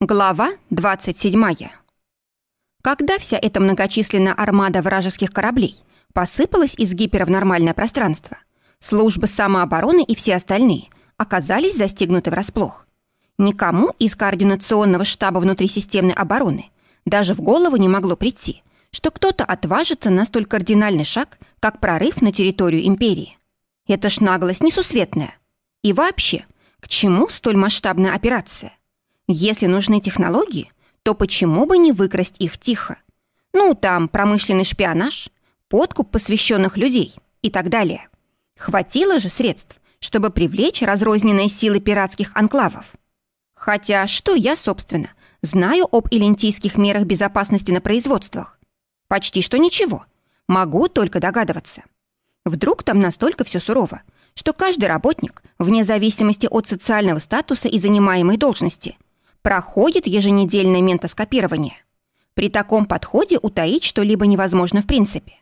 Глава 27. Когда вся эта многочисленная армада вражеских кораблей посыпалась из гипера в нормальное пространство, службы самообороны и все остальные оказались застигнуты врасплох. Никому из координационного штаба внутрисистемной обороны даже в голову не могло прийти, что кто-то отважится на столь кардинальный шаг, как прорыв на территорию империи. Это ж наглость несусветная. И вообще, к чему столь масштабная операция? Если нужны технологии, то почему бы не выкрасть их тихо? Ну, там промышленный шпионаж, подкуп посвященных людей и так далее. Хватило же средств, чтобы привлечь разрозненные силы пиратских анклавов. Хотя что я, собственно, знаю об элентийских мерах безопасности на производствах? Почти что ничего. Могу только догадываться. Вдруг там настолько все сурово, что каждый работник, вне зависимости от социального статуса и занимаемой должности, проходит еженедельное ментоскопирование. При таком подходе утаить что-либо невозможно в принципе.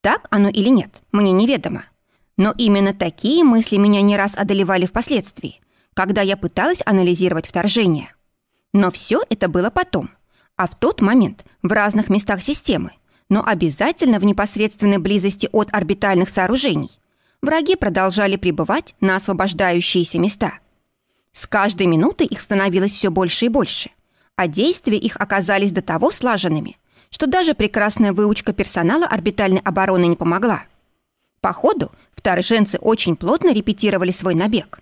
Так оно или нет, мне неведомо. Но именно такие мысли меня не раз одолевали впоследствии, когда я пыталась анализировать вторжение. Но все это было потом, а в тот момент в разных местах системы, но обязательно в непосредственной близости от орбитальных сооружений, враги продолжали пребывать на освобождающиеся места – с каждой минутой их становилось все больше и больше, а действия их оказались до того слаженными, что даже прекрасная выучка персонала орбитальной обороны не помогла. По ходу вторженцы очень плотно репетировали свой набег.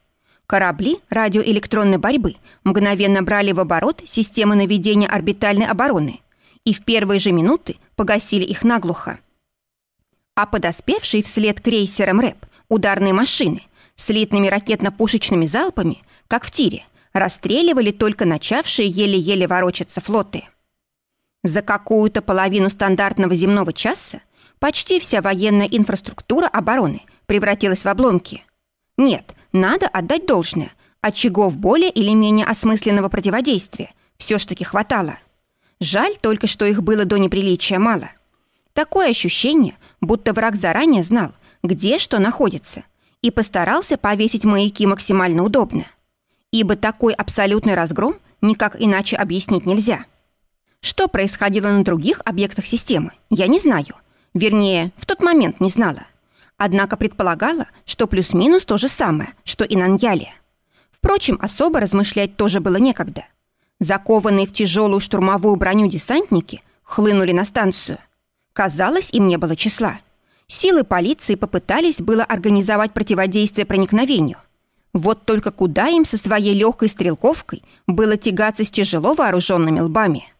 Корабли радиоэлектронной борьбы мгновенно брали в оборот системы наведения орбитальной обороны и в первые же минуты погасили их наглухо. А подоспевшие вслед крейсерам РЭП ударные машины слитными ракетно-пушечными залпами как в тире, расстреливали только начавшие еле-еле ворочаться флоты. За какую-то половину стандартного земного часа почти вся военная инфраструктура обороны превратилась в обломки. Нет, надо отдать должное, очагов более или менее осмысленного противодействия все ж таки хватало. Жаль только, что их было до неприличия мало. Такое ощущение, будто враг заранее знал, где что находится, и постарался повесить маяки максимально удобно ибо такой абсолютный разгром никак иначе объяснить нельзя. Что происходило на других объектах системы, я не знаю. Вернее, в тот момент не знала. Однако предполагала, что плюс-минус то же самое, что и на Ньяле. Впрочем, особо размышлять тоже было некогда. Закованные в тяжелую штурмовую броню десантники хлынули на станцию. Казалось, им не было числа. Силы полиции попытались было организовать противодействие проникновению – вот только куда им со своей легкой стрелковкой было тягаться с тяжело вооруженными лбами?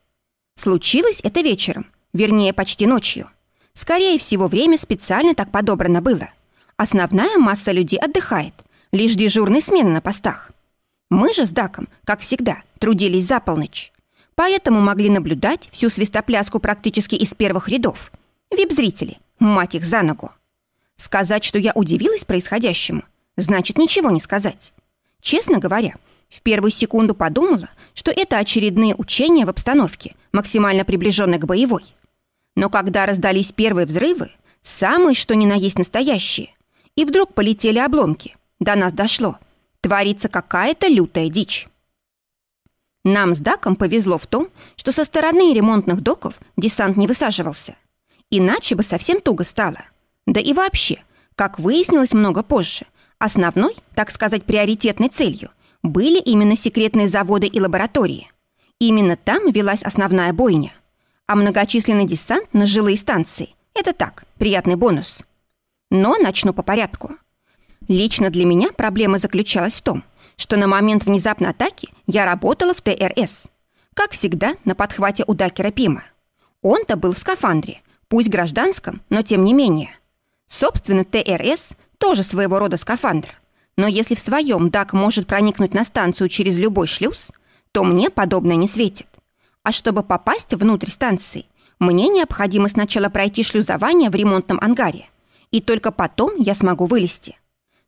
Случилось это вечером, вернее, почти ночью. Скорее всего, время специально так подобрано было. Основная масса людей отдыхает, лишь дежурные смены на постах. Мы же с Даком, как всегда, трудились за полночь. Поэтому могли наблюдать всю свистопляску практически из первых рядов. Вип-зрители, мать их за ногу. Сказать, что я удивилась происходящему, значит ничего не сказать. Честно говоря, в первую секунду подумала, что это очередные учения в обстановке, максимально приближенной к боевой. Но когда раздались первые взрывы, самые что ни на есть настоящие, и вдруг полетели обломки, до нас дошло. Творится какая-то лютая дичь. Нам с Даком повезло в том, что со стороны ремонтных доков десант не высаживался. Иначе бы совсем туго стало. Да и вообще, как выяснилось много позже, Основной, так сказать, приоритетной целью были именно секретные заводы и лаборатории. Именно там велась основная бойня. А многочисленный десант на жилые станции – это так, приятный бонус. Но начну по порядку. Лично для меня проблема заключалась в том, что на момент внезапной атаки я работала в ТРС. Как всегда, на подхвате у Дакера Пима. Он-то был в скафандре, пусть гражданском, но тем не менее. Собственно, ТРС тоже своего рода скафандр. Но если в своем Дак может проникнуть на станцию через любой шлюз, то мне подобное не светит. А чтобы попасть внутрь станции, мне необходимо сначала пройти шлюзование в ремонтном ангаре, и только потом я смогу вылезти.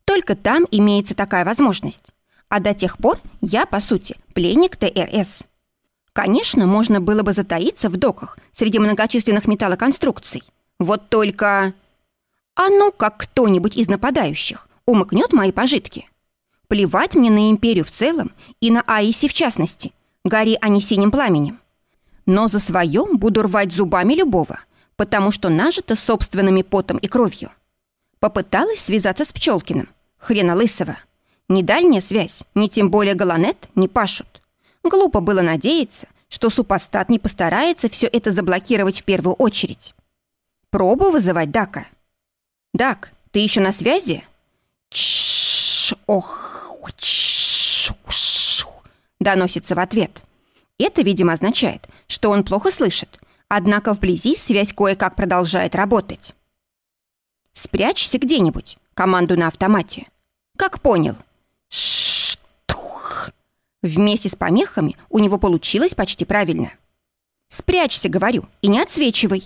Только там имеется такая возможность. А до тех пор я, по сути, пленник ТРС. Конечно, можно было бы затаиться в доках среди многочисленных металлоконструкций. Вот только... А ну, как кто-нибудь из нападающих умыкнет мои пожитки. Плевать мне на империю в целом и на Аиси в частности. Гори они синим пламенем. Но за своем буду рвать зубами любого, потому что нажито собственными потом и кровью. Попыталась связаться с Пчелкиным. Хрена лысого. Ни дальняя связь, ни тем более Галанет не пашут. Глупо было надеяться, что супостат не постарается все это заблокировать в первую очередь. Пробу вызывать Дака. «Дак, ты еще на связи?» Чш, ох, чш, доносится в ответ. Это, видимо, означает, что он плохо слышит, однако вблизи связь кое-как продолжает работать. «Спрячься где-нибудь», команду на автомате. «Как понял?» Штух. Вместе с помехами у него получилось почти правильно. «Спрячься», — говорю, — «и не отсвечивай».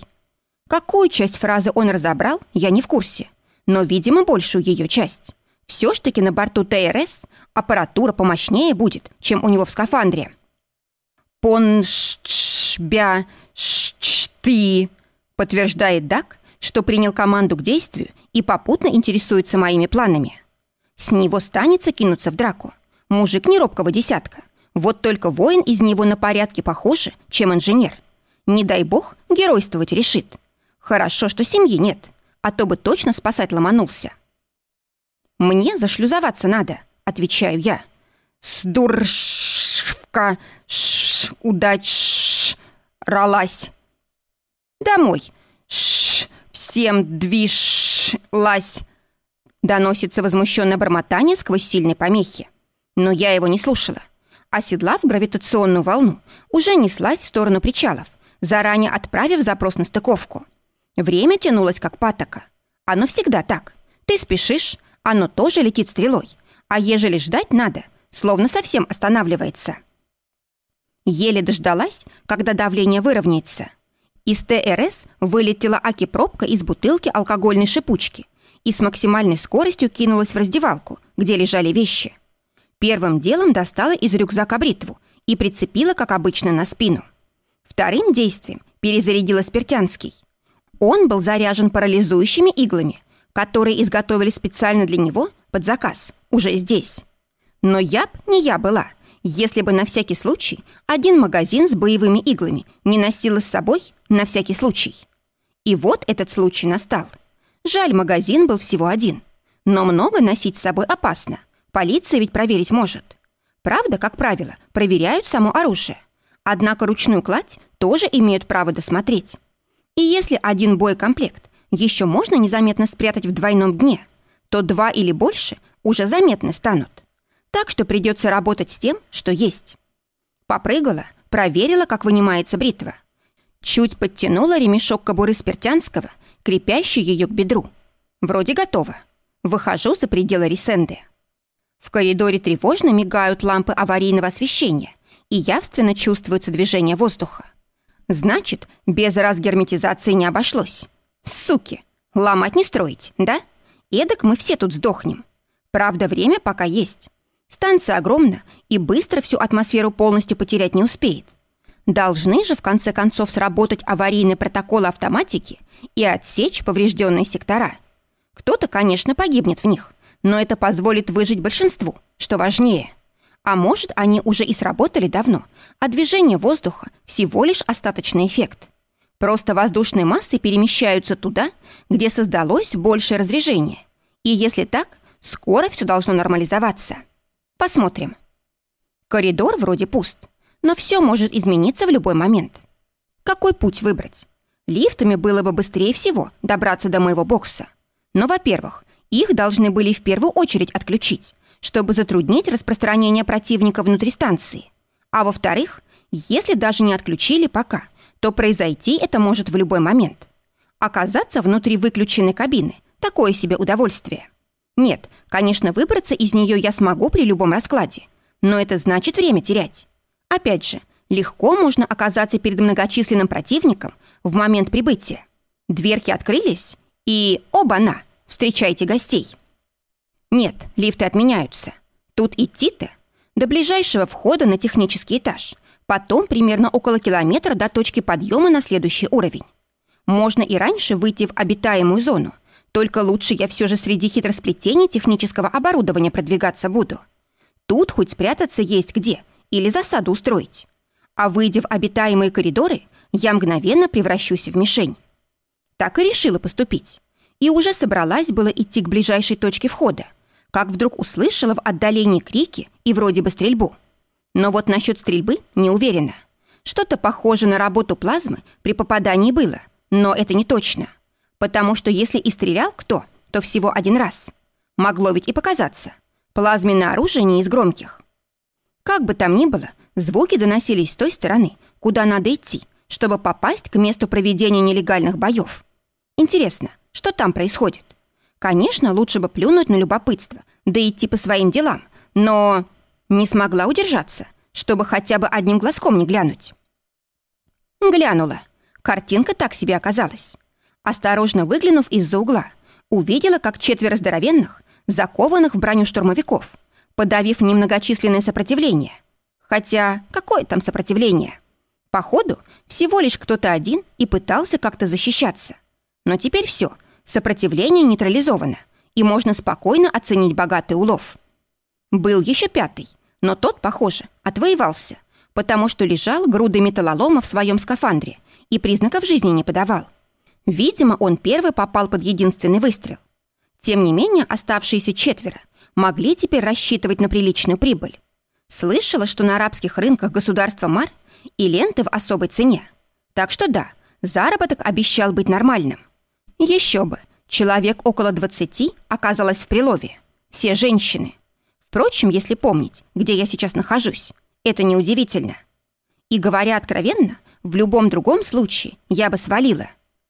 Какую часть фразы он разобрал, я не в курсе, но, видимо, большую ее часть. Все ж таки на борту ТРС аппаратура помощнее будет, чем у него в скафандре. «Поншбя ты», подтверждает Дак, что принял команду к действию и попутно интересуется моими планами. С него станется кинуться в драку. Мужик не робкого десятка. Вот только воин из него на порядке похуже, чем инженер. Не дай бог, геройствовать решит. Хорошо, что семьи нет, а то бы точно спасать ломанулся. «Мне зашлюзоваться надо», — отвечаю я. «Сдуршка, ш, удач, ралась». «Домой, ш, всем движ, лась». Доносится возмущенное бормотание сквозь сильные помехи. Но я его не слушала. Оседлав гравитационную волну, уже неслась в сторону причалов, заранее отправив запрос на стыковку. Время тянулось как патока. Оно всегда так. Ты спешишь, оно тоже летит стрелой. А ежели ждать надо, словно совсем останавливается. Еле дождалась, когда давление выровняется. Из ТРС вылетела аки-пробка из бутылки алкогольной шипучки и с максимальной скоростью кинулась в раздевалку, где лежали вещи. Первым делом достала из рюкзака бритву и прицепила, как обычно, на спину. Вторым действием перезарядила спиртянский. Он был заряжен парализующими иглами, которые изготовили специально для него под заказ, уже здесь. Но я б не я была, если бы на всякий случай один магазин с боевыми иглами не носила с собой на всякий случай. И вот этот случай настал. Жаль, магазин был всего один. Но много носить с собой опасно. Полиция ведь проверить может. Правда, как правило, проверяют само оружие. Однако ручную кладь тоже имеют право досмотреть. И если один боекомплект еще можно незаметно спрятать в двойном дне, то два или больше уже заметны станут. Так что придется работать с тем, что есть. Попрыгала, проверила, как вынимается бритва. Чуть подтянула ремешок кобуры Спиртянского, крепящий ее к бедру. Вроде готово. Выхожу за пределы Ресенды. В коридоре тревожно мигают лампы аварийного освещения и явственно чувствуется движение воздуха. Значит, без разгерметизации не обошлось. Суки, ломать не строить, да? Эдак мы все тут сдохнем. Правда, время пока есть. Станция огромна и быстро всю атмосферу полностью потерять не успеет. Должны же в конце концов сработать аварийные протоколы автоматики и отсечь поврежденные сектора. Кто-то, конечно, погибнет в них, но это позволит выжить большинству, что важнее. А может, они уже и сработали давно, а движение воздуха всего лишь остаточный эффект. Просто воздушные массы перемещаются туда, где создалось большее разрежение. И если так, скоро все должно нормализоваться. Посмотрим. Коридор вроде пуст, но все может измениться в любой момент. Какой путь выбрать? Лифтами было бы быстрее всего добраться до моего бокса. Но, во-первых, их должны были в первую очередь отключить, чтобы затруднить распространение противника внутри станции. А во-вторых, если даже не отключили пока – то произойти это может в любой момент. Оказаться внутри выключенной кабины – такое себе удовольствие. Нет, конечно, выбраться из нее я смогу при любом раскладе, но это значит время терять. Опять же, легко можно оказаться перед многочисленным противником в момент прибытия. Дверки открылись, и оба-на, встречайте гостей. Нет, лифты отменяются. Тут идти-то до ближайшего входа на технический этаж – Потом примерно около километра до точки подъема на следующий уровень. Можно и раньше выйти в обитаемую зону, только лучше я все же среди хитросплетений технического оборудования продвигаться буду. Тут хоть спрятаться есть где или засаду устроить. а выйдя в обитаемые коридоры, я мгновенно превращусь в мишень. Так и решила поступить. И уже собралась было идти к ближайшей точке входа, как вдруг услышала в отдалении крики и вроде бы стрельбу. Но вот насчет стрельбы не уверена. Что-то похоже на работу плазмы при попадании было, но это не точно. Потому что если и стрелял кто, то всего один раз. Могло ведь и показаться. Плазменное оружие не из громких. Как бы там ни было, звуки доносились с той стороны, куда надо идти, чтобы попасть к месту проведения нелегальных боев. Интересно, что там происходит? Конечно, лучше бы плюнуть на любопытство, да идти по своим делам, но не смогла удержаться, чтобы хотя бы одним глазком не глянуть. Глянула. Картинка так себе оказалась. Осторожно выглянув из-за угла, увидела, как четверо здоровенных, закованных в броню штурмовиков, подавив немногочисленное сопротивление. Хотя, какое там сопротивление? Походу, всего лишь кто-то один и пытался как-то защищаться. Но теперь все, сопротивление нейтрализовано, и можно спокойно оценить богатый улов. Был еще пятый, но тот, похоже, отвоевался, потому что лежал грудой металлолома в своем скафандре и признаков жизни не подавал. Видимо, он первый попал под единственный выстрел. Тем не менее, оставшиеся четверо могли теперь рассчитывать на приличную прибыль. Слышала, что на арабских рынках государства Мар и ленты в особой цене. Так что да, заработок обещал быть нормальным. Еще бы, человек около двадцати оказалось в прилове. Все женщины. Впрочем, если помнить, где я сейчас нахожусь, это неудивительно. И говоря откровенно, в любом другом случае я бы свалила.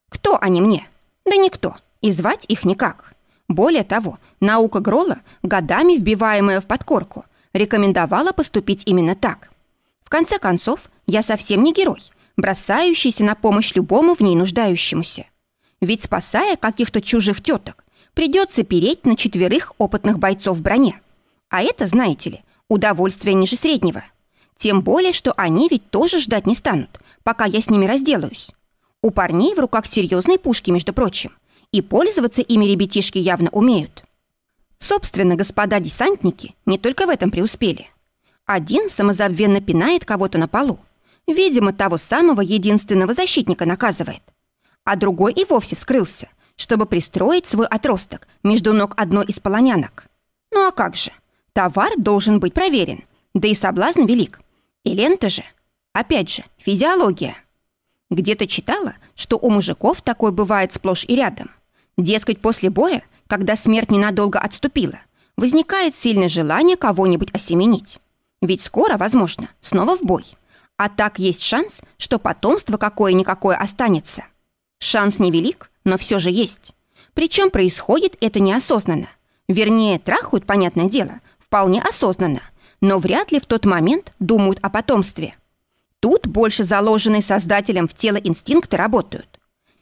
Кто они мне? Да никто. И звать их никак. Более того, наука Грола, годами вбиваемая в подкорку, рекомендовала поступить именно так. В конце концов, я совсем не герой, бросающийся на помощь любому в ней нуждающемуся. Ведь спасая каких-то чужих теток, придется переть на четверых опытных бойцов в броне. А это, знаете ли, удовольствие ниже среднего. Тем более, что они ведь тоже ждать не станут, пока я с ними разделаюсь. У парней в руках серьезные пушки, между прочим, и пользоваться ими ребятишки явно умеют. Собственно, господа десантники не только в этом преуспели. Один самозабвенно пинает кого-то на полу, видимо, того самого единственного защитника наказывает, а другой и вовсе вскрылся, чтобы пристроить свой отросток между ног одной из полонянок. Ну а как же? Товар должен быть проверен, да и соблазн велик. И лента же, опять же, физиология. Где-то читала, что у мужиков такое бывает сплошь и рядом. Дескать, после боя, когда смерть ненадолго отступила, возникает сильное желание кого-нибудь осеменить. Ведь скоро, возможно, снова в бой. А так есть шанс, что потомство какое-никакое останется. Шанс невелик, но все же есть. Причем происходит это неосознанно. Вернее, трахают, понятное дело, вполне осознанно, но вряд ли в тот момент думают о потомстве. Тут больше заложенные создателем в тело инстинкты работают.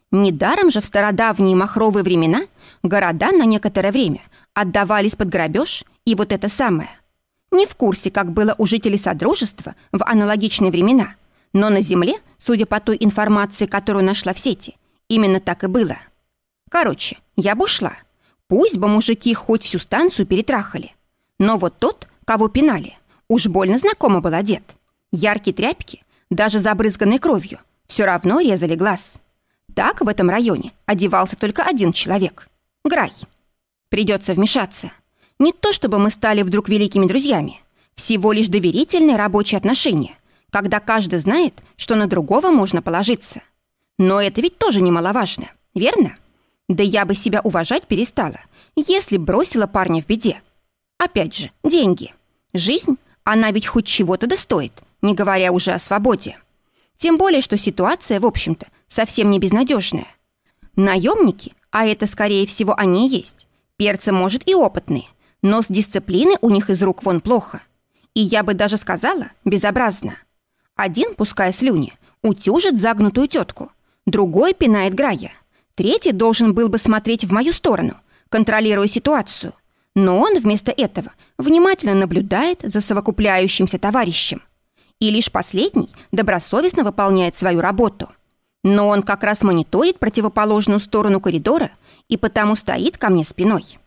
Недаром же в стародавние махровые времена города на некоторое время отдавались под грабеж и вот это самое. Не в курсе, как было у жителей Содружества в аналогичные времена, но на Земле, судя по той информации, которую нашла в сети, именно так и было. Короче, я бы ушла. Пусть бы мужики хоть всю станцию перетрахали. Но вот тот, кого пинали, уж больно знакомо был одет. Яркие тряпки, даже забрызганной кровью, все равно резали глаз. Так в этом районе одевался только один человек — Грай. Придется вмешаться. Не то чтобы мы стали вдруг великими друзьями, всего лишь доверительные рабочие отношения, когда каждый знает, что на другого можно положиться. Но это ведь тоже немаловажно, верно? Да я бы себя уважать перестала, если бросила парня в беде. Опять же, деньги. Жизнь, она ведь хоть чего-то достоит, не говоря уже о свободе. Тем более, что ситуация, в общем-то, совсем не безнадежная. Наемники, а это, скорее всего, они есть, перцы, может, и опытные, но с дисциплиной у них из рук вон плохо. И я бы даже сказала, безобразно. Один, пуская слюни, утюжит загнутую тетку, другой пинает Грая, третий должен был бы смотреть в мою сторону, контролируя ситуацию – но он вместо этого внимательно наблюдает за совокупляющимся товарищем. И лишь последний добросовестно выполняет свою работу. Но он как раз мониторит противоположную сторону коридора и потому стоит ко мне спиной.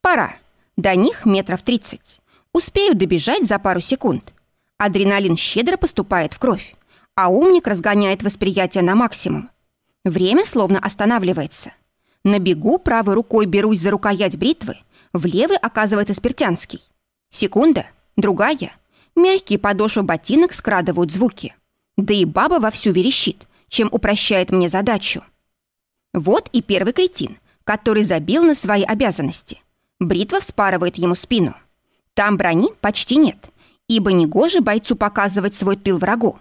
Пора. До них метров тридцать. Успею добежать за пару секунд. Адреналин щедро поступает в кровь, а умник разгоняет восприятие на максимум. Время словно останавливается. На бегу правой рукой берусь за рукоять бритвы, в левой оказывается спиртянский. Секунда, другая. Мягкие подошвы ботинок скрадывают звуки. Да и баба вовсю верещит, чем упрощает мне задачу. Вот и первый кретин, который забил на свои обязанности. Бритва вспарывает ему спину. Там брони почти нет, ибо негоже бойцу показывать свой тыл врагу.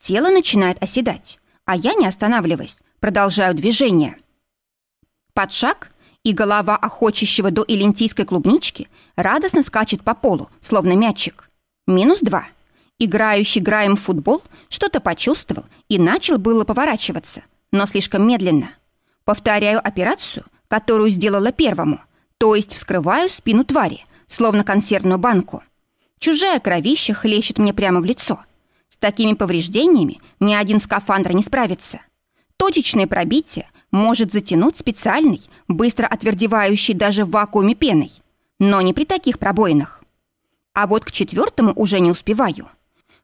Тело начинает оседать, а я, не останавливаясь, продолжаю движение. Под шаг, и голова охочущего до элентийской клубнички радостно скачет по полу, словно мячик. Минус два. Играющий Граем в футбол что-то почувствовал и начал было поворачиваться, но слишком медленно. Повторяю операцию, которую сделала первому, то есть вскрываю спину твари, словно консервную банку. Чужая кровища хлещет мне прямо в лицо. С такими повреждениями ни один скафандр не справится. Точечное пробитие может затянуть специальный, быстро отвердевающий даже в вакууме пеной, но не при таких пробоинах. А вот к четвертому уже не успеваю.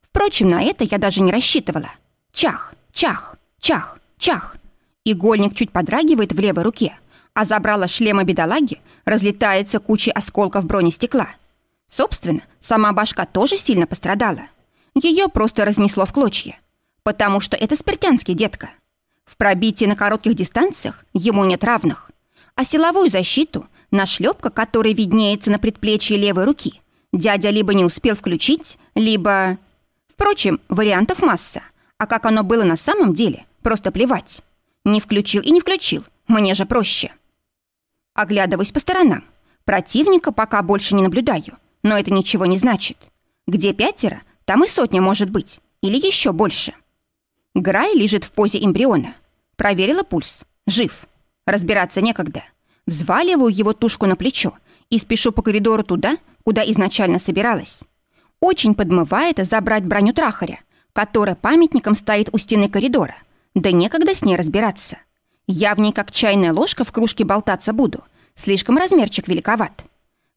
Впрочем, на это я даже не рассчитывала. Чах, чах, чах, чах. Игольник чуть подрагивает в левой руке, а забрала шлема бедолаги разлетается кучей осколков бронестекла. Собственно, сама башка тоже сильно пострадала. Ее просто разнесло в клочья. Потому что это спиртянский детка. В пробитии на коротких дистанциях ему нет равных. А силовую защиту, нашлепка, которая виднеется на предплечье левой руки, дядя либо не успел включить, либо... Впрочем, вариантов масса. А как оно было на самом деле, просто плевать. Не включил и не включил, мне же проще. Оглядываюсь по сторонам. Противника пока больше не наблюдаю, но это ничего не значит. Где пятеро, там и сотня может быть, или еще больше. Грай лежит в позе эмбриона. Проверила пульс. Жив. Разбираться некогда. Взваливаю его тушку на плечо и спешу по коридору туда, куда изначально собиралась. Очень подмывает забрать броню трахаря, которая памятником стоит у стены коридора. Да некогда с ней разбираться. Я в ней как чайная ложка в кружке болтаться буду. Слишком размерчик великоват.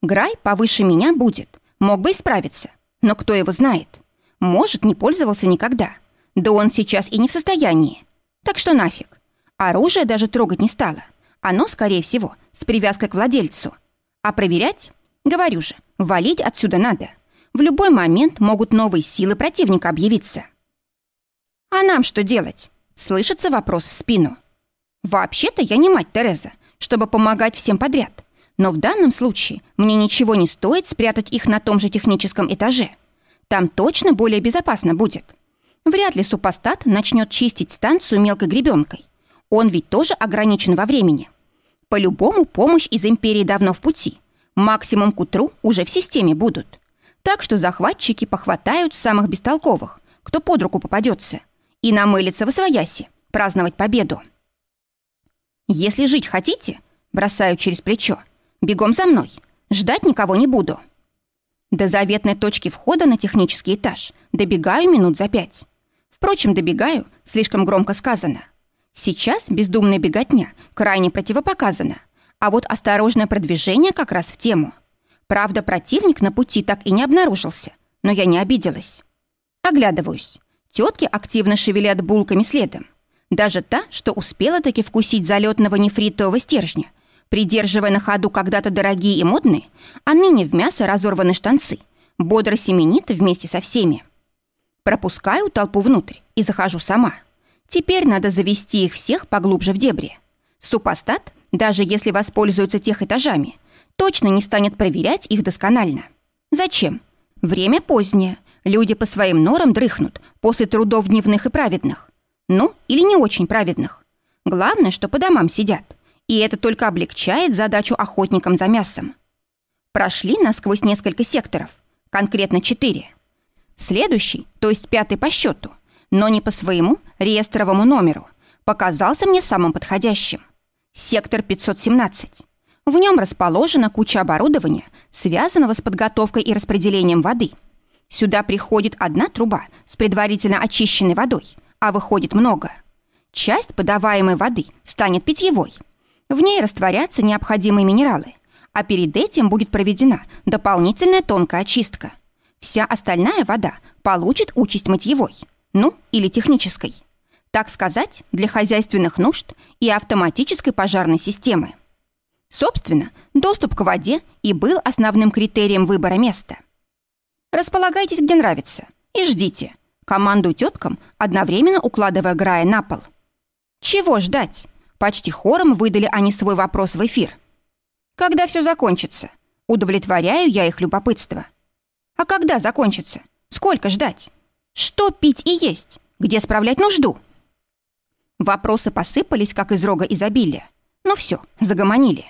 Грай повыше меня будет. Мог бы исправиться. Но кто его знает? Может, не пользовался никогда. Да он сейчас и не в состоянии. Так что нафиг. Оружие даже трогать не стало. Оно, скорее всего, с привязкой к владельцу. А проверять? Говорю же, валить отсюда надо. В любой момент могут новые силы противника объявиться. «А нам что делать?» — слышится вопрос в спину. «Вообще-то я не мать Тереза, чтобы помогать всем подряд. Но в данном случае мне ничего не стоит спрятать их на том же техническом этаже. Там точно более безопасно будет. Вряд ли супостат начнет чистить станцию мелкой гребенкой. Он ведь тоже ограничен во времени. По-любому помощь из Империи давно в пути. Максимум к утру уже в системе будут. Так что захватчики похватают самых бестолковых, кто под руку попадется, и намылится в освояси, праздновать победу. «Если жить хотите», — бросаю через плечо, — «бегом за мной, ждать никого не буду». До заветной точки входа на технический этаж добегаю минут за пять. Впрочем, добегаю, слишком громко сказано. Сейчас бездумная беготня крайне противопоказана, а вот осторожное продвижение как раз в тему. Правда, противник на пути так и не обнаружился, но я не обиделась. Оглядываюсь. Тетки активно шевелят булками следом. Даже та, что успела таки вкусить залетного нефритового стержня, придерживая на ходу когда-то дорогие и модные, а ныне в мясо разорваны штанцы, бодро семенит вместе со всеми. Пропускаю толпу внутрь и захожу сама. Теперь надо завести их всех поглубже в дебри. Супостат, даже если воспользуются тех этажами, точно не станет проверять их досконально. Зачем? Время позднее. Люди по своим норам дрыхнут после трудов дневных и праведных. Ну, или не очень праведных. Главное, что по домам сидят. И это только облегчает задачу охотникам за мясом. Прошли насквозь несколько секторов, конкретно четыре. Следующий, то есть пятый по счету, но не по своему реестровому номеру, показался мне самым подходящим. Сектор 517. В нем расположена куча оборудования, связанного с подготовкой и распределением воды. Сюда приходит одна труба с предварительно очищенной водой, а выходит много. Часть подаваемой воды станет питьевой. В ней растворятся необходимые минералы, а перед этим будет проведена дополнительная тонкая очистка. Вся остальная вода получит участь мытьевой, ну, или технической. Так сказать, для хозяйственных нужд и автоматической пожарной системы. Собственно, доступ к воде и был основным критерием выбора места. Располагайтесь, где нравится, и ждите. Командую теткам, одновременно укладывая Грая на пол. Чего ждать? Почти хором выдали они свой вопрос в эфир. Когда все закончится? Удовлетворяю я их любопытство. А когда закончится? Сколько ждать? Что пить и есть? Где справлять нужду? Вопросы посыпались, как из рога изобилия. Ну все, загомонили.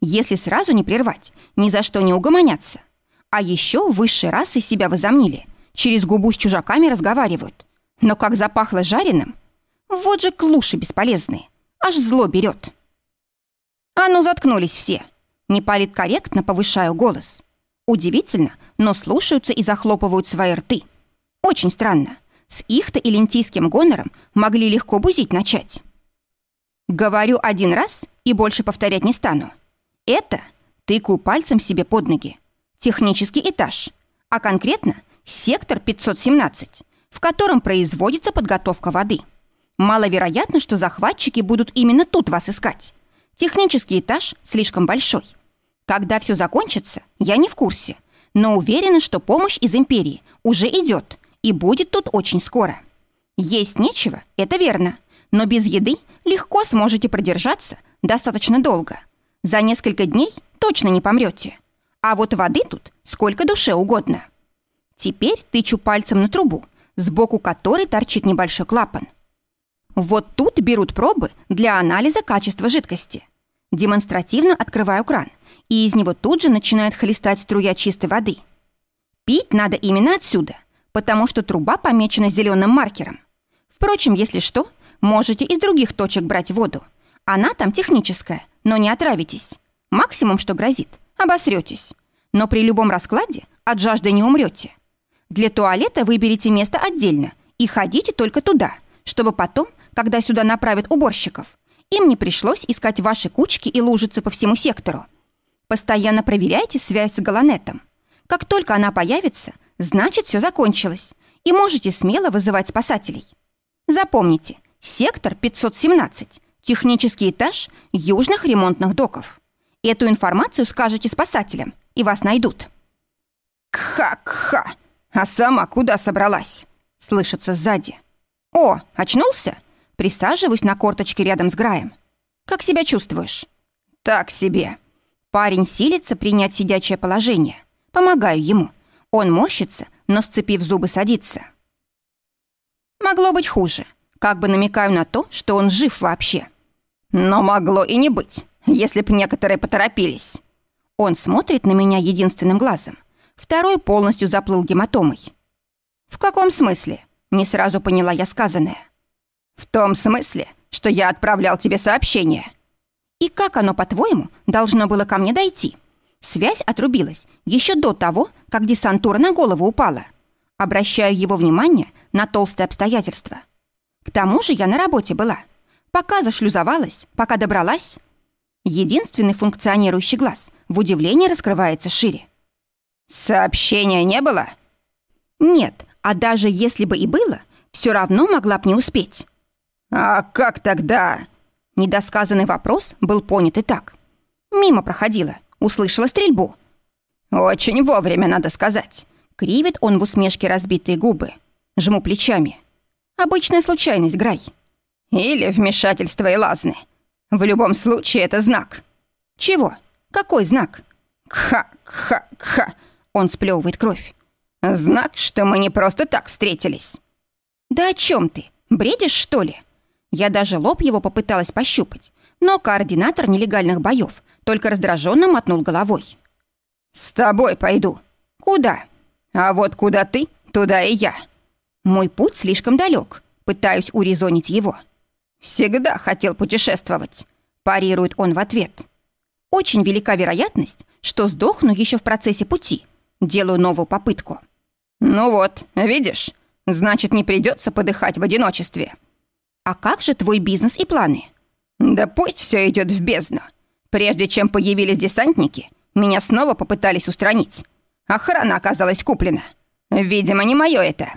Если сразу не прервать, ни за что не угомонятся. А еще высший раз из себя возомнили. Через губу с чужаками разговаривают. Но как запахло жареным. Вот же клуши бесполезные. Аж зло берет. А ну, заткнулись все. Не политкорректно повышаю голос. Удивительно, но слушаются и захлопывают свои рты. Очень странно. С их-то лентийским гонором могли легко бузить начать. Говорю один раз и больше повторять не стану. Это тыкаю пальцем себе под ноги. Технический этаж, а конкретно сектор 517, в котором производится подготовка воды. Маловероятно, что захватчики будут именно тут вас искать. Технический этаж слишком большой. Когда все закончится, я не в курсе, но уверена, что помощь из империи уже идет и будет тут очень скоро. Есть нечего, это верно, но без еды легко сможете продержаться достаточно долго. За несколько дней точно не помрете. А вот воды тут сколько душе угодно. Теперь тычу пальцем на трубу, сбоку которой торчит небольшой клапан. Вот тут берут пробы для анализа качества жидкости. Демонстративно открываю кран, и из него тут же начинает хлестать струя чистой воды. Пить надо именно отсюда, потому что труба помечена зеленым маркером. Впрочем, если что, можете из других точек брать воду. Она там техническая, но не отравитесь. Максимум, что грозит, обосретесь. Но при любом раскладе от жажды не умрете. Для туалета выберите место отдельно и ходите только туда, чтобы потом когда сюда направят уборщиков. Им не пришлось искать ваши кучки и лужицы по всему сектору. Постоянно проверяйте связь с Галанетом. Как только она появится, значит, все закончилось, и можете смело вызывать спасателей. Запомните, сектор 517, технический этаж южных ремонтных доков. Эту информацию скажете спасателям, и вас найдут. «Кха-кха! А сама куда собралась?» Слышится сзади. «О, очнулся? Присаживаюсь на корточке рядом с Граем. «Как себя чувствуешь?» «Так себе». Парень силится принять сидячее положение. Помогаю ему. Он морщится, но, сцепив зубы, садится. Могло быть хуже. Как бы намекаю на то, что он жив вообще. Но могло и не быть, если б некоторые поторопились. Он смотрит на меня единственным глазом. Второй полностью заплыл гематомой. «В каком смысле?» Не сразу поняла я сказанное. «В том смысле, что я отправлял тебе сообщение». «И как оно, по-твоему, должно было ко мне дойти?» Связь отрубилась еще до того, как десантура на голову упала. Обращаю его внимание на толстые обстоятельства. К тому же я на работе была. Пока зашлюзовалась, пока добралась. Единственный функционирующий глаз в удивлении раскрывается шире. «Сообщения не было?» «Нет, а даже если бы и было, все равно могла б не успеть. «А как тогда?» Недосказанный вопрос был понят и так. Мимо проходила, услышала стрельбу. «Очень вовремя, надо сказать». Кривит он в усмешке разбитые губы. Жму плечами. Обычная случайность, Грай. Или вмешательство и лазны. В любом случае это знак. Чего? Какой знак? Кха-кха-кха. Он сплевывает кровь. Знак, что мы не просто так встретились. Да о чем ты? Бредишь, что ли? Я даже лоб его попыталась пощупать, но координатор нелегальных боев только раздраженно мотнул головой. «С тобой пойду». «Куда?» «А вот куда ты, туда и я». Мой путь слишком далек. Пытаюсь урезонить его. «Всегда хотел путешествовать», – парирует он в ответ. «Очень велика вероятность, что сдохну еще в процессе пути. Делаю новую попытку». «Ну вот, видишь, значит, не придется подыхать в одиночестве». «А как же твой бизнес и планы?» «Да пусть все идет в бездну. Прежде чем появились десантники, меня снова попытались устранить. Охрана оказалась куплена. Видимо, не мое это.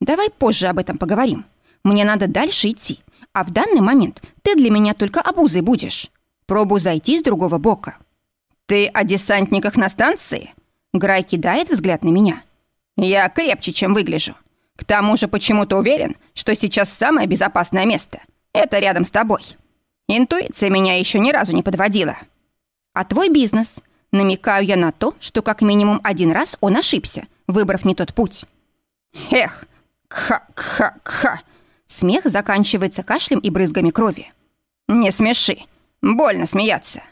Давай позже об этом поговорим. Мне надо дальше идти, а в данный момент ты для меня только обузой будешь. Пробую зайти с другого бока. Ты о десантниках на станции? Грай кидает взгляд на меня. Я крепче, чем выгляжу. К тому же почему-то уверен, что сейчас самое безопасное место — это рядом с тобой. Интуиция меня еще ни разу не подводила. А твой бизнес? Намекаю я на то, что как минимум один раз он ошибся, выбрав не тот путь. Эх, кха-кха-кха. Смех заканчивается кашлем и брызгами крови. Не смеши. Больно смеяться.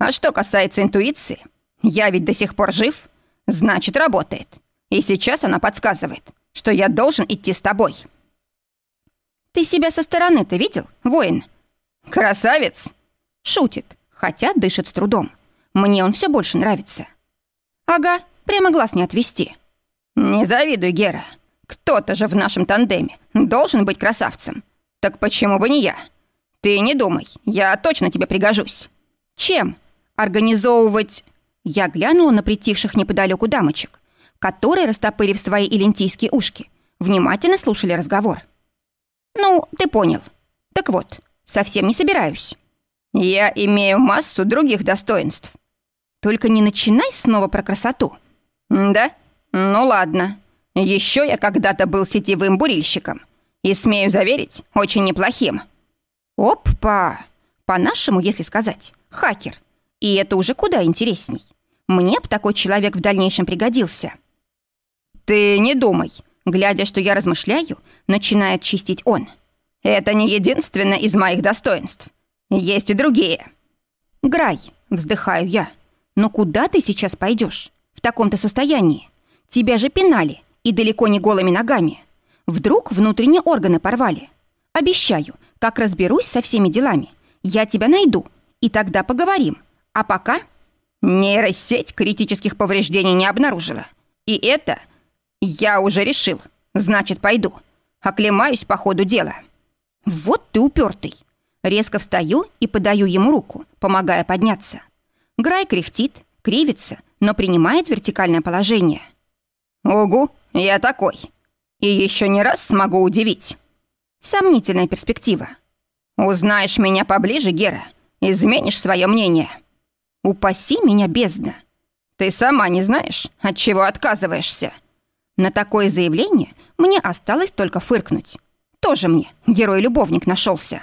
А что касается интуиции, я ведь до сих пор жив, значит, работает. И сейчас она подсказывает, что я должен идти с тобой. Ты себя со стороны-то видел, воин? Красавец! Шутит, хотя дышит с трудом. Мне он все больше нравится. Ага, прямо глаз не отвести. Не завидуй, Гера. Кто-то же в нашем тандеме должен быть красавцем. Так почему бы не я? Ты не думай, я точно тебе пригожусь. Чем? Организовывать... Я глянула на притихших неподалеку дамочек, которые, растопырив свои илентийские ушки, внимательно слушали разговор. «Ну, ты понял. Так вот, совсем не собираюсь. Я имею массу других достоинств. Только не начинай снова про красоту. Да? Ну ладно. Еще я когда-то был сетевым бурильщиком. И, смею заверить, очень неплохим. Опа! По-нашему, если сказать, хакер. И это уже куда интересней. Мне б такой человек в дальнейшем пригодился. Ты не думай. Глядя, что я размышляю, начинает чистить он. Это не единственное из моих достоинств. Есть и другие. Грай, вздыхаю я. Но куда ты сейчас пойдешь? В таком-то состоянии. Тебя же пинали, и далеко не голыми ногами. Вдруг внутренние органы порвали. Обещаю, как разберусь со всеми делами, я тебя найду, и тогда поговорим. А пока нейросеть критических повреждений не обнаружила. И это я уже решил. Значит, пойду. Оклемаюсь по ходу дела. Вот ты упертый. Резко встаю и подаю ему руку, помогая подняться. Грай кряхтит, кривится, но принимает вертикальное положение. «Угу, я такой. И еще не раз смогу удивить. Сомнительная перспектива. Узнаешь меня поближе, Гера, изменишь свое мнение. Упаси меня, бездна. Ты сама не знаешь, от чего отказываешься. На такое заявление мне осталось только фыркнуть. Тоже мне герой-любовник нашелся.